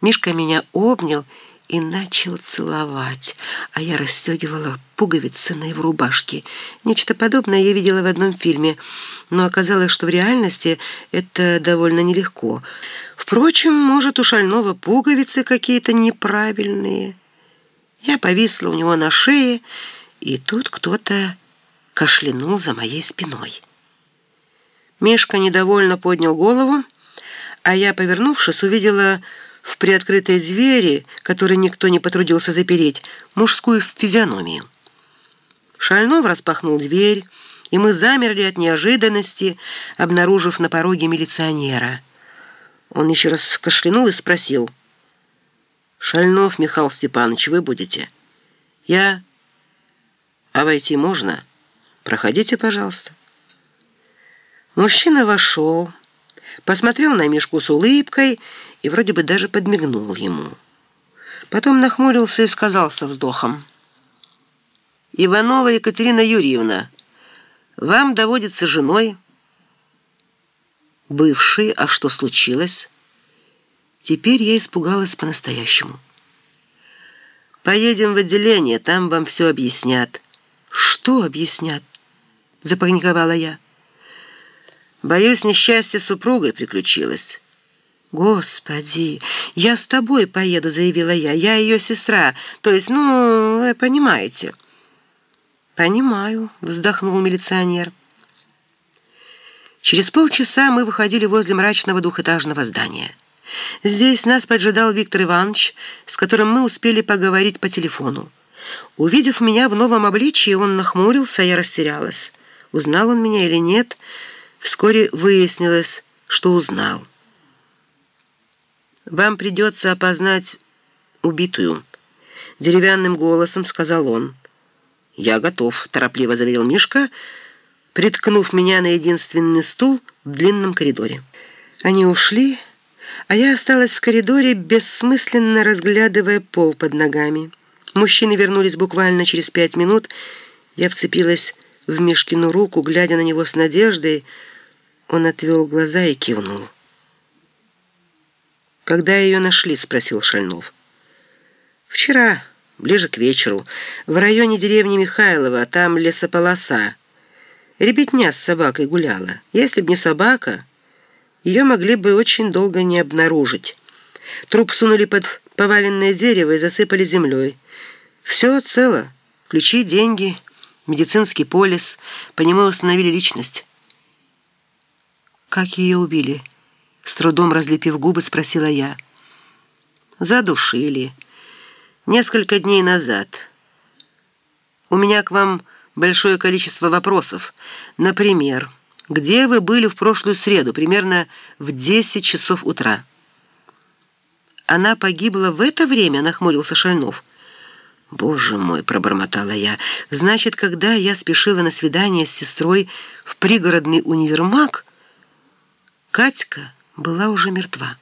Мишка меня обнял и начал целовать, а я расстегивала пуговицы на его рубашке. Нечто подобное я видела в одном фильме, но оказалось, что в реальности это довольно нелегко. Впрочем, может, у Шального пуговицы какие-то неправильные. Я повисла у него на шее, и тут кто-то кашлянул за моей спиной. Мишка недовольно поднял голову, а я, повернувшись, увидела в приоткрытой двери, которую никто не потрудился запереть, мужскую физиономию. Шальнов распахнул дверь, и мы замерли от неожиданности, обнаружив на пороге милиционера. Он еще раз кашлянул и спросил. «Шальнов Михаил Степанович, вы будете?» «Я...» «А войти можно?» «Проходите, пожалуйста». Мужчина вошел, посмотрел на Мишку с улыбкой и вроде бы даже подмигнул ему. Потом нахмурился и сказал со вздохом. «Иванова Екатерина Юрьевна, вам доводится женой...» «Бывший, а что случилось?» Теперь я испугалась по-настоящему. «Поедем в отделение, там вам все объяснят». «Что объяснят?» — запаниковала я. «Боюсь, несчастье супругой приключилось». «Господи, я с тобой поеду», — заявила я. «Я ее сестра, то есть, ну, вы понимаете». «Понимаю», — вздохнул милиционер. Через полчаса мы выходили возле мрачного двухэтажного здания. Здесь нас поджидал Виктор Иванович, с которым мы успели поговорить по телефону. Увидев меня в новом обличии, он нахмурился, я растерялась. Узнал он меня или нет, вскоре выяснилось, что узнал. «Вам придется опознать убитую», — деревянным голосом сказал он. «Я готов», — торопливо заверил Мишка, приткнув меня на единственный стул в длинном коридоре. Они ушли, а я осталась в коридоре, бессмысленно разглядывая пол под ногами. Мужчины вернулись буквально через пять минут. Я вцепилась в Мишкину руку, глядя на него с надеждой. Он отвел глаза и кивнул. «Когда ее нашли?» — спросил Шальнов. «Вчера, ближе к вечеру, в районе деревни Михайлова, там лесополоса. Ребятня с собакой гуляла. Если б не собака, ее могли бы очень долго не обнаружить. Труп сунули под поваленное дерево и засыпали землей. Все цело. Ключи, деньги, медицинский полис. По нему установили личность». «Как ее убили?» С трудом разлепив губы, спросила я. «Задушили. Несколько дней назад. У меня к вам большое количество вопросов. Например, где вы были в прошлую среду, примерно в 10 часов утра?» «Она погибла в это время?» — нахмурился Шальнов. «Боже мой!» — пробормотала я. «Значит, когда я спешила на свидание с сестрой в пригородный универмаг, Катька...» была уже мертва.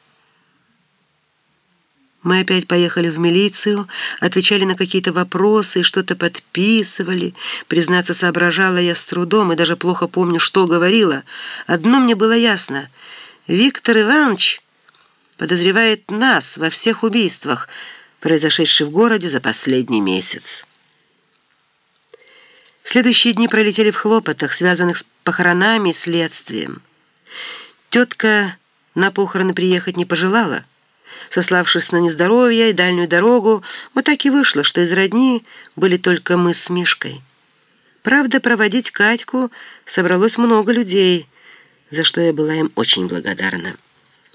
Мы опять поехали в милицию, отвечали на какие-то вопросы что-то подписывали. Признаться, соображала я с трудом и даже плохо помню, что говорила. Одно мне было ясно. Виктор Иванович подозревает нас во всех убийствах, произошедших в городе за последний месяц. Следующие дни пролетели в хлопотах, связанных с похоронами и следствием. Тетка на похороны приехать не пожелала. Сославшись на нездоровье и дальнюю дорогу, вот так и вышло, что из родни были только мы с Мишкой. Правда, проводить Катьку собралось много людей, за что я была им очень благодарна.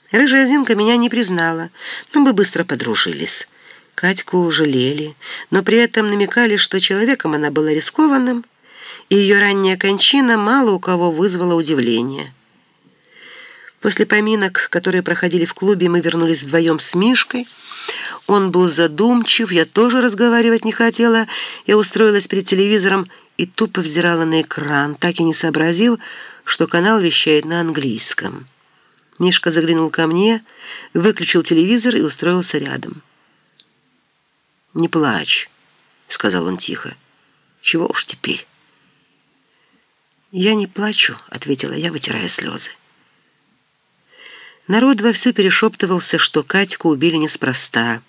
Рыжая Зинка меня не признала, но мы быстро подружились. Катьку жалели, но при этом намекали, что человеком она была рискованным, и ее ранняя кончина мало у кого вызвала удивление. После поминок, которые проходили в клубе, мы вернулись вдвоем с Мишкой. Он был задумчив, я тоже разговаривать не хотела. Я устроилась перед телевизором и тупо взирала на экран, так и не сообразил, что канал вещает на английском. Мишка заглянул ко мне, выключил телевизор и устроился рядом. «Не плачь», — сказал он тихо. «Чего уж теперь?» «Я не плачу», — ответила я, вытирая слезы. Народ вовсю перешептывался, что Катьку убили неспроста.